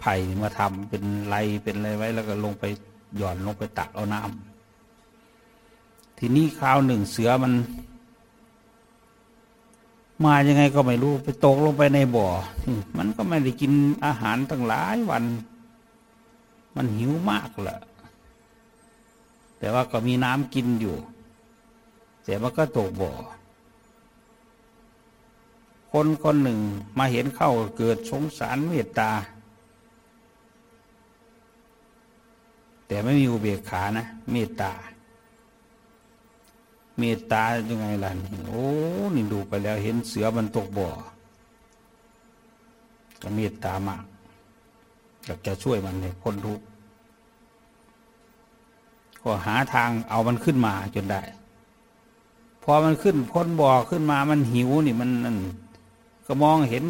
ไผ่มาทำเป็นไรเป็นอะไรไว้ แล้วก็ลงไปหย่อนลงไปตักเอาน้ำทีนี้คราวหนึ่งเสือมัน มายังไงก็ไม่รู้ไปตกลงไปในบ่อ มันก็ไม่ได้กินอาหารตั้งหลายวัน มันหิวมากแหละแต่ว่าก็มีน้ำกินอยู่ แต่มันก็ตกบ่อ คนคนหนึ่งมาเห็นเข้าเกิดสงสารเมตตา แต่ไม่มีอุเบกขานะ เมตตา เมตตายังไงล่ะนี่โอ้นี่ดูไปแล้วเห็นเสือมันตกบ่อก็เมตตามากอยากจะช่วยมันให้พ้นทุกข์ก็หาทางเอามันขึ้นมาจนได้ พอมันขึ้นพ้นบ่อขึ้นมามันหิวนี่มันนั่นก็มองเห็น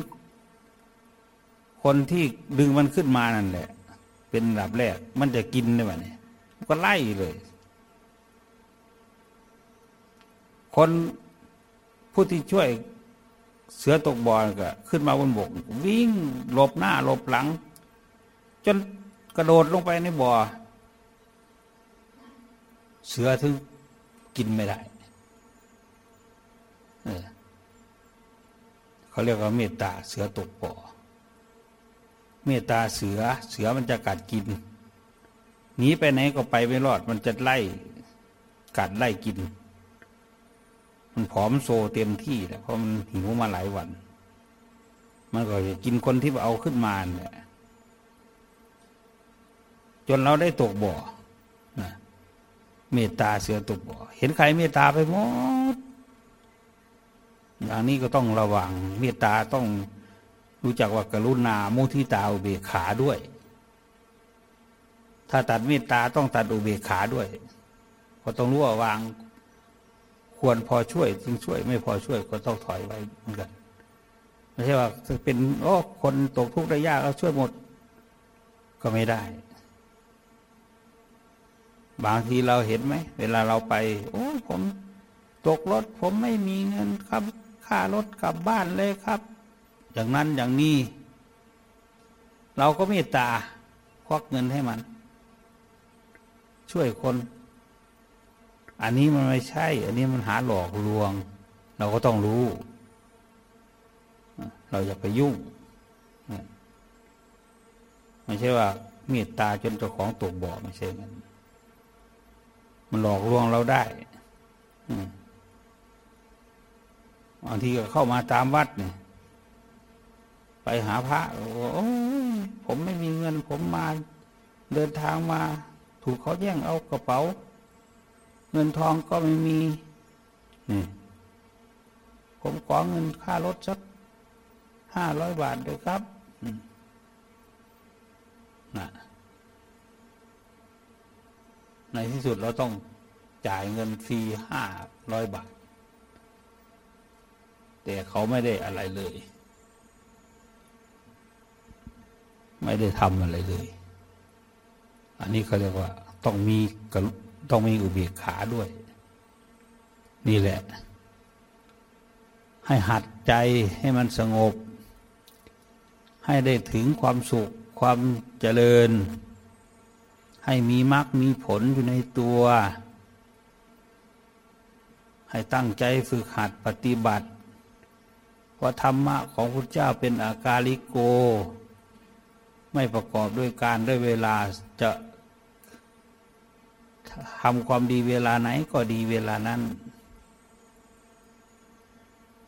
คนที่ดึงมันขึ้นมานั่นแหละ เป็นระดับแรก มันจะกินได้ไหมเนี่ยก็ไล่เลย คนผู้ที่ช่วยเสือตกบ่อก็ขึ้นมาบนบก วิ่งหลบหน้าหลบหลัง จนกระโดดลงไปในบ่อ เสือถึงกินไม่ได้เเขาเรียกว่าเมตตาเสือตกบ่อ เมตตาเสือเสือมันจะกัดกินหนีไปไหนก็ไปไม่รอด มันจะไล่กัดไล่กิน มันผอมโซเต็มที่แหละเพราะมันหิวมาหลายวัน มันก็จะกินคนที่เอาขึ้นมาเนี่ยจนเราได้ตกบ่อนะเมตตาเสือตกบ่อ เห็นใครเมตตาไปหมดอย่างนี้ก็ต้องระวัง เมตตาต้องรู้จักว่ากรุณามุทิตาอุเบกขาด้วย ถ้าตัดเมตตาต้องตัดอุเบกขาด้วย ก็ต้องรู้ว่าวาง ควรพอช่วยจึงช่วย ไม่พอช่วยก็ต้องถอยไว้เหมือนกันไม่ใช่ว่าจะเป็นโอ้คนตกทุกข์ได้ยากแล้วช่วยหมด ก็ไม่ได้ บางทีเราเห็นไหมเวลาเราไป โอ้ผมตกรถผมไม่มีเงินครับค่ารถกลับบ้านเลยครับ อย่างนั้นอย่างนี้ เราก็เมตตาควักเงินให้มัน ช่วยคน อันนี้มันไม่ใช่ อันนี้มันหาหลอกลวง เราก็ต้องรู้ เราอย่าไปยุ่งไม่ใช่ว่าเมตตาจนเจ้าของตกบ่อไม่ใช่งั้นมันหลอกลวงเราได้บางทีก็เข้ามาตามวัดเนี่ยไปหาพระโอ้ผมไม่มีเงิน ผมมา เดินทางมา ถูกเขาแย่งเอากระเป๋า เงินทองก็ไม่มีนี่ผมขอเงินค่ารถสักห้าร้อยบาทเลยครับนะในที่สุดเราต้องจ่ายเงินฟรีห้าร้อยบาท แต่เขาไม่ได้อะไรเลย ไม่ได้ทำอะไรเลย อันนี้เขาเรียกว่าต้องมีก ต้องมีอุเบกขาด้วย นี่แหละ ให้หัดใจให้มันสงบ ให้ได้ถึงความสุขความเจริญ ให้มีมรรคมีผลอยู่ในตัว ให้ตั้งใจฝึกหัดปฏิบัติว่าธรรมะของพระเจ้าเป็นอากาลิโก ไม่ประกอบด้วยการด้วยเวลาจะ ทำความดีเวลาไหนก็ดีเวลานั้น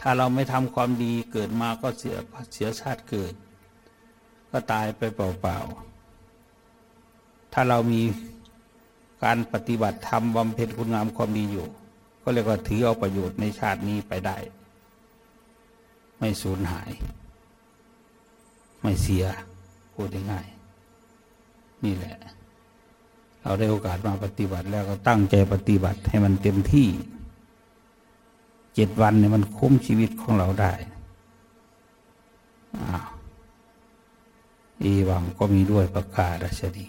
ถ้าเราไม่ทำความดีเกิดมาก็เสียเสียชาติเกิด ก็ตายไปเปล่าๆ ถ้าเรามีการปฏิบัติธรรมบำเพ็ญคุณงามความดีอยู่ ก็เรียกว่าถือเอาประโยชน์ในชาตินี้ไปได้ ไม่สูญหาย ไม่เสียพูดง่ายๆนี่แหละ เราได้โอกาสมาปฏิบัติแล้วก็ตั้งใจปฏิบัติให้มันเต็มที่เจ็ดวันเนี่ยมันคุ้มชีวิตของเราได้อ้าวอีวังก็มีด้วยประกาศชนี